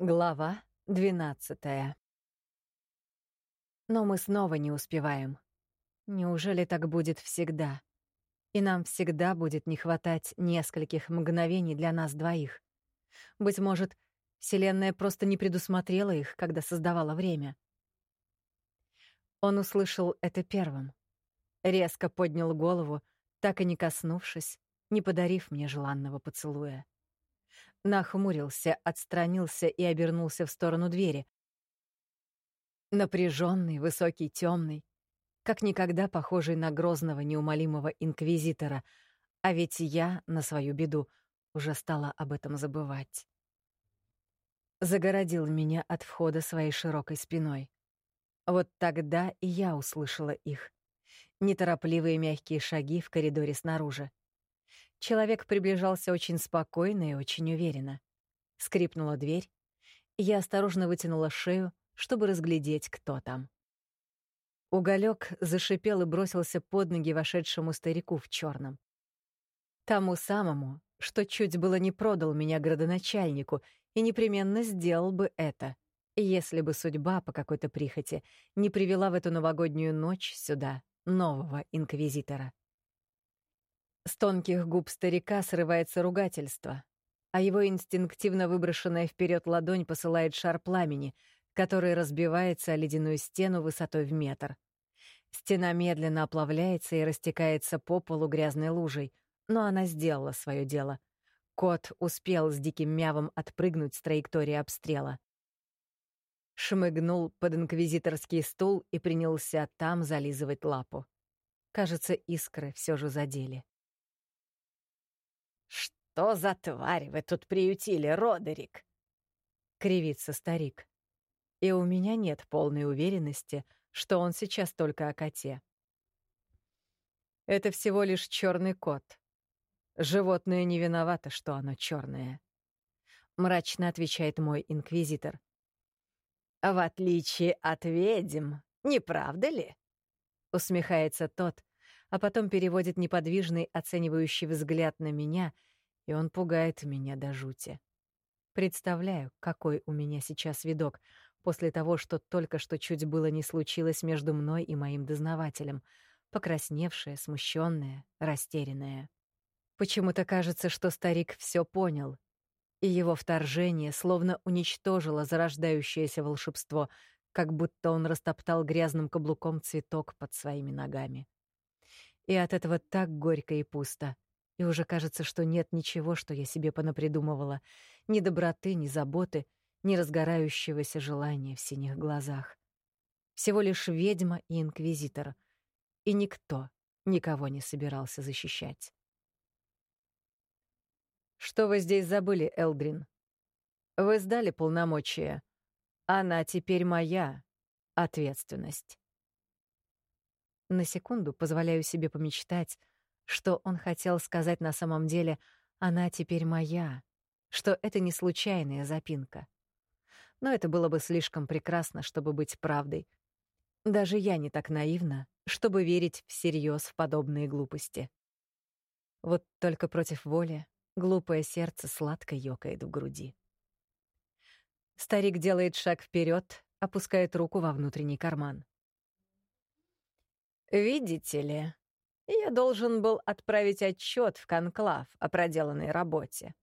Глава двенадцатая. Но мы снова не успеваем. Неужели так будет всегда? И нам всегда будет не хватать нескольких мгновений для нас двоих. Быть может, Вселенная просто не предусмотрела их, когда создавала время. Он услышал это первым. Резко поднял голову, так и не коснувшись, не подарив мне желанного поцелуя. Нахмурился, отстранился и обернулся в сторону двери. Напряженный, высокий, темный, как никогда похожий на грозного, неумолимого инквизитора, а ведь я, на свою беду, уже стала об этом забывать. Загородил меня от входа своей широкой спиной. Вот тогда и я услышала их. Неторопливые мягкие шаги в коридоре снаружи. Человек приближался очень спокойно и очень уверенно. Скрипнула дверь. Я осторожно вытянула шею, чтобы разглядеть, кто там. Уголек зашипел и бросился под ноги вошедшему старику в черном. Тому самому, что чуть было не продал меня градоначальнику и непременно сделал бы это, если бы судьба по какой-то прихоти не привела в эту новогоднюю ночь сюда нового инквизитора. С тонких губ старика срывается ругательство, а его инстинктивно выброшенная вперед ладонь посылает шар пламени, который разбивается о ледяную стену высотой в метр. Стена медленно оплавляется и растекается по полу грязной лужей, но она сделала свое дело. Кот успел с диким мявом отпрыгнуть с траектории обстрела. Шмыгнул под инквизиторский стул и принялся там зализывать лапу. Кажется, искры все же задели. «Что за тварь вы тут приютили, Родерик?» — кривится старик. И у меня нет полной уверенности, что он сейчас только о коте. Это всего лишь черный кот. Животное не виновато, что оно черное. Мрачно отвечает мой инквизитор. В отличие от ведьм, не правда ли? Усмехается тот, а потом переводит неподвижный оценивающий взгляд на меня, и он пугает меня до жути. Представляю, какой у меня сейчас видок после того, что только что чуть было не случилось между мной и моим дознавателем, покрасневшая, смущенная, растерянная. Почему-то кажется, что старик все понял, и его вторжение словно уничтожило зарождающееся волшебство, как будто он растоптал грязным каблуком цветок под своими ногами. И от этого так горько и пусто. И уже кажется, что нет ничего, что я себе понапридумывала. Ни доброты, ни заботы, ни разгорающегося желания в синих глазах. Всего лишь ведьма и инквизитор. И никто никого не собирался защищать. «Что вы здесь забыли, Элдрин? Вы сдали полномочия. Она теперь моя ответственность». На секунду позволяю себе помечтать, что он хотел сказать на самом деле «она теперь моя», что это не случайная запинка. Но это было бы слишком прекрасно, чтобы быть правдой. Даже я не так наивна, чтобы верить всерьез в подобные глупости. Вот только против воли глупое сердце сладко ёкает в груди. Старик делает шаг вперед, опускает руку во внутренний карман. «Видите ли, я должен был отправить отчет в конклав о проделанной работе.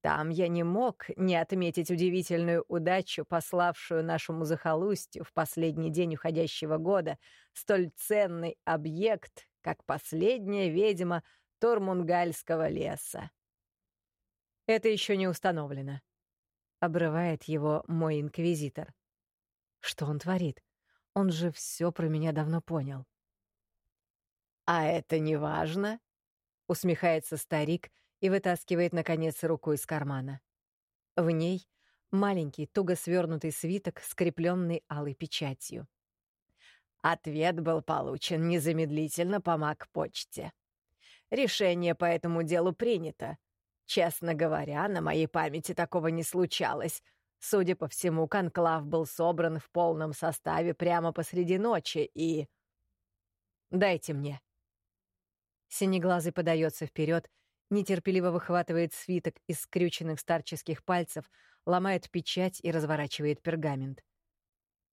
Там я не мог не отметить удивительную удачу, пославшую нашему захолустью в последний день уходящего года столь ценный объект, как последняя ведьма Тормунгальского леса. Это еще не установлено. Обрывает его мой инквизитор. Что он творит? Он же все про меня давно понял. «А это не важно?» — усмехается старик и вытаскивает, наконец, руку из кармана. В ней маленький, туго свернутый свиток, скрепленный алой печатью. Ответ был получен незамедлительно по маг-почте. Решение по этому делу принято. Честно говоря, на моей памяти такого не случалось. Судя по всему, конклав был собран в полном составе прямо посреди ночи и... «Дайте мне», Синеглазый подается вперед нетерпеливо выхватывает свиток из скрюченных старческих пальцев, ломает печать и разворачивает пергамент.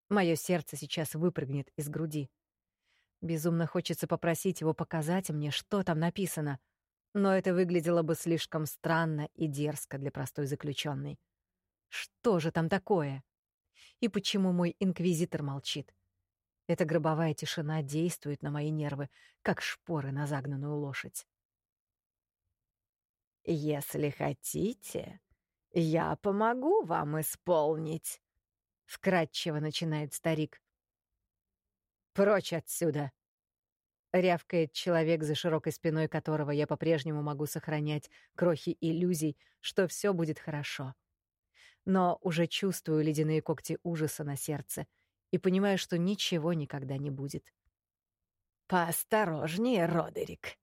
Мое сердце сейчас выпрыгнет из груди. Безумно хочется попросить его показать мне, что там написано, но это выглядело бы слишком странно и дерзко для простой заключенной. Что же там такое? И почему мой инквизитор молчит? Эта гробовая тишина действует на мои нервы, как шпоры на загнанную лошадь. «Если хотите, я помогу вам исполнить», — вкратчиво начинает старик. «Прочь отсюда!» — рявкает человек, за широкой спиной которого я по-прежнему могу сохранять крохи иллюзий, что все будет хорошо. Но уже чувствую ледяные когти ужаса на сердце и понимаю, что ничего никогда не будет. «Поосторожнее, Родерик!»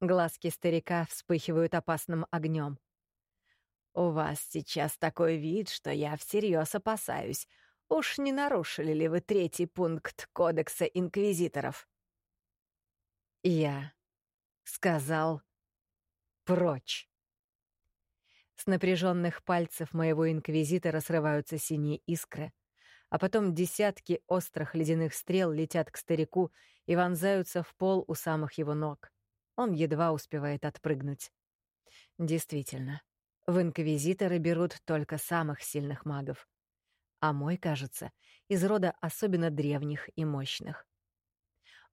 Глазки старика вспыхивают опасным огнем. «У вас сейчас такой вид, что я всерьез опасаюсь, Уж не нарушили ли вы третий пункт Кодекса инквизиторов? Я сказал «прочь». С напряженных пальцев моего инквизитора срываются синие искры, а потом десятки острых ледяных стрел летят к старику и вонзаются в пол у самых его ног. Он едва успевает отпрыгнуть. Действительно, в инквизиторы берут только самых сильных магов а мой, кажется, из рода особенно древних и мощных.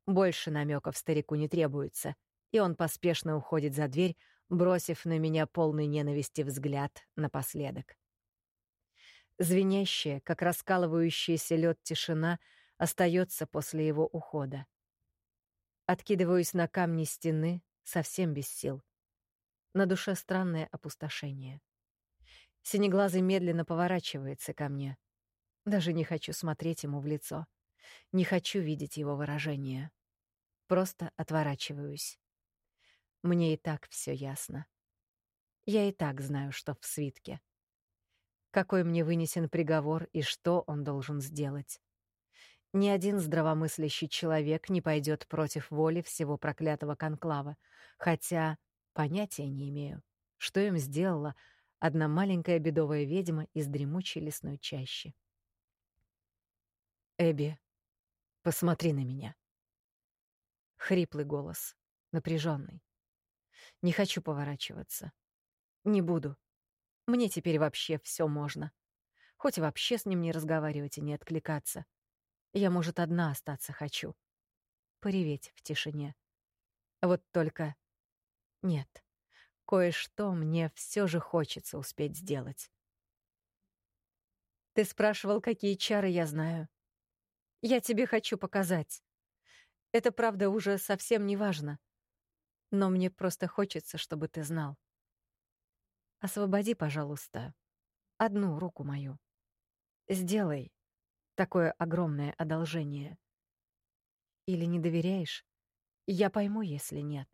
Больше намеков старику не требуется, и он поспешно уходит за дверь, бросив на меня полный ненависти взгляд напоследок. Звенящая, как раскалывающийся лед тишина, остается после его ухода. Откидываюсь на камни стены, совсем без сил. На душе странное опустошение. Синеглазый медленно поворачивается ко мне. Даже не хочу смотреть ему в лицо. Не хочу видеть его выражение. Просто отворачиваюсь. Мне и так все ясно. Я и так знаю, что в свитке. Какой мне вынесен приговор и что он должен сделать. Ни один здравомыслящий человек не пойдет против воли всего проклятого конклава, хотя понятия не имею, что им сделала одна маленькая бедовая ведьма из дремучей лесной чащи. Эбби, посмотри на меня. Хриплый голос, напряженный. Не хочу поворачиваться. Не буду. Мне теперь вообще все можно. Хоть вообще с ним не разговаривать и не откликаться. Я, может, одна остаться хочу. Пореветь в тишине. Вот только... Нет. Кое-что мне все же хочется успеть сделать. Ты спрашивал, какие чары я знаю. Я тебе хочу показать. Это, правда, уже совсем не важно. Но мне просто хочется, чтобы ты знал. Освободи, пожалуйста, одну руку мою. Сделай такое огромное одолжение. Или не доверяешь? Я пойму, если нет.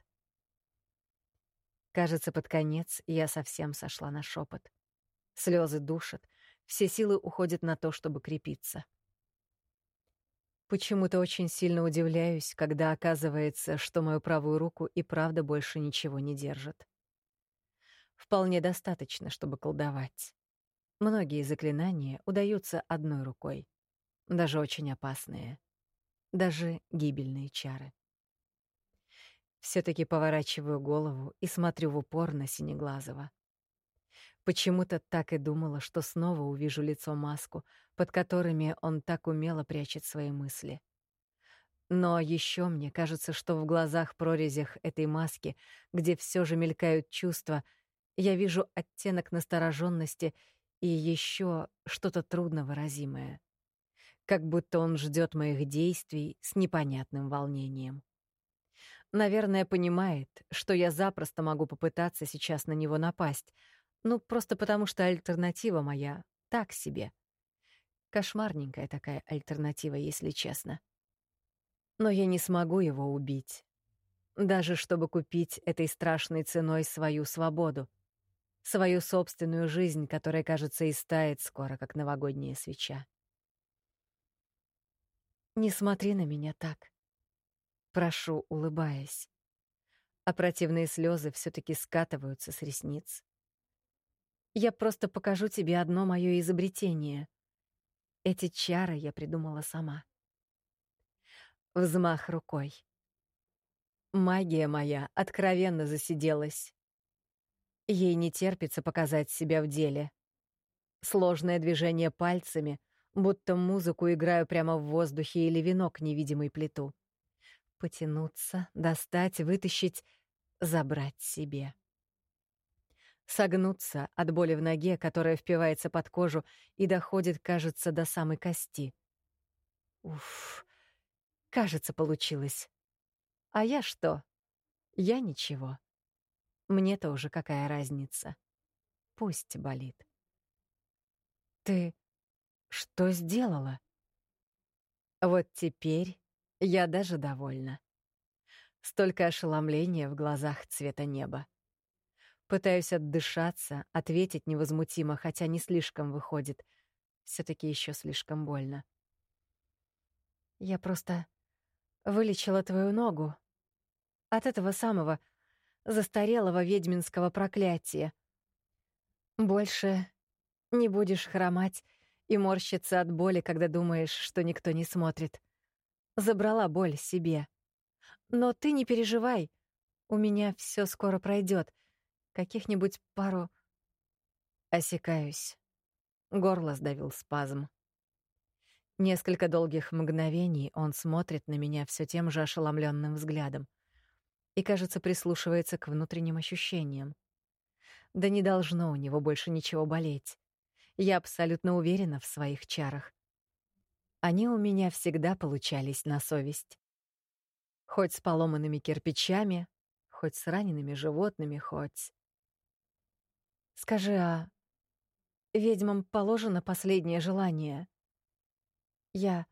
Кажется, под конец я совсем сошла на шепот. Слезы душат, все силы уходят на то, чтобы крепиться. Почему-то очень сильно удивляюсь, когда оказывается, что мою правую руку и правда больше ничего не держит. Вполне достаточно, чтобы колдовать. Многие заклинания удаются одной рукой, даже очень опасные, даже гибельные чары. все таки поворачиваю голову и смотрю в упор на Синеглазого. Почему-то так и думала, что снова увижу лицо-маску, под которыми он так умело прячет свои мысли. Но еще мне кажется, что в глазах-прорезях этой маски, где все же мелькают чувства, я вижу оттенок настороженности и еще что-то трудновыразимое. Как будто он ждет моих действий с непонятным волнением. Наверное, понимает, что я запросто могу попытаться сейчас на него напасть — ну, просто потому что альтернатива моя так себе. Кошмарненькая такая альтернатива, если честно. Но я не смогу его убить. Даже чтобы купить этой страшной ценой свою свободу. Свою собственную жизнь, которая, кажется, истает скоро, как новогодняя свеча. Не смотри на меня так. Прошу, улыбаясь. а противные слезы все таки скатываются с ресниц. Я просто покажу тебе одно мое изобретение. Эти чары я придумала сама. Взмах рукой. Магия моя откровенно засиделась. Ей не терпится показать себя в деле. Сложное движение пальцами, будто музыку играю прямо в воздухе или венок невидимой плиту. Потянуться, достать, вытащить, забрать себе. Согнуться от боли в ноге, которая впивается под кожу и доходит, кажется, до самой кости. Уф, кажется, получилось. А я что? Я ничего. Мне-то уже какая разница. Пусть болит. Ты что сделала? Вот теперь я даже довольна. Столько ошеломления в глазах цвета неба. Пытаюсь отдышаться, ответить невозмутимо, хотя не слишком выходит. все таки еще слишком больно. Я просто вылечила твою ногу. От этого самого застарелого ведьминского проклятия. Больше не будешь хромать и морщиться от боли, когда думаешь, что никто не смотрит. Забрала боль себе. Но ты не переживай, у меня все скоро пройдет. Каких-нибудь пару... Осекаюсь. Горло сдавил спазм. Несколько долгих мгновений он смотрит на меня все тем же ошеломленным взглядом и, кажется, прислушивается к внутренним ощущениям. Да не должно у него больше ничего болеть. Я абсолютно уверена в своих чарах. Они у меня всегда получались на совесть. Хоть с поломанными кирпичами, хоть с ранеными животными, хоть... Скажи, а ведьмам положено последнее желание? Я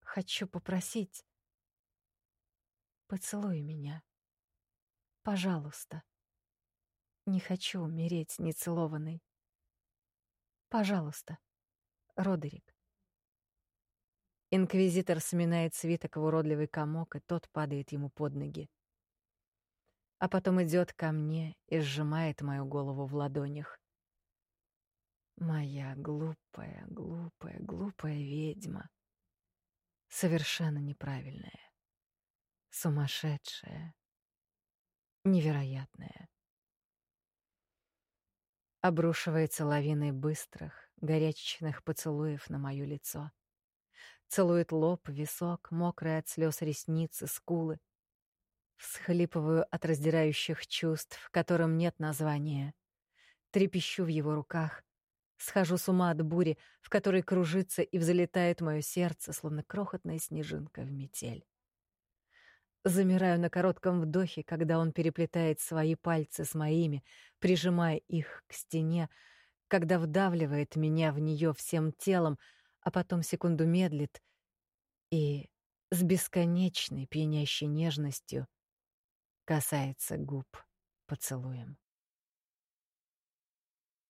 хочу попросить. Поцелуй меня. Пожалуйста. Не хочу умереть нецелованной. Пожалуйста, Родерик. Инквизитор сминает свиток в уродливый комок, и тот падает ему под ноги. А потом идет ко мне и сжимает мою голову в ладонях. Моя глупая, глупая, глупая ведьма. Совершенно неправильная. Сумасшедшая. Невероятная. Обрушивается лавиной быстрых, горячечных поцелуев на моё лицо. Целует лоб, висок, мокрые от слез ресницы, скулы. Всхлипываю от раздирающих чувств, которым нет названия. Трепещу в его руках, Схожу с ума от бури, в которой кружится и взлетает мое сердце, словно крохотная снежинка в метель. Замираю на коротком вдохе, когда он переплетает свои пальцы с моими, прижимая их к стене, когда вдавливает меня в нее всем телом, а потом секунду медлит и с бесконечной пьянящей нежностью касается губ поцелуем.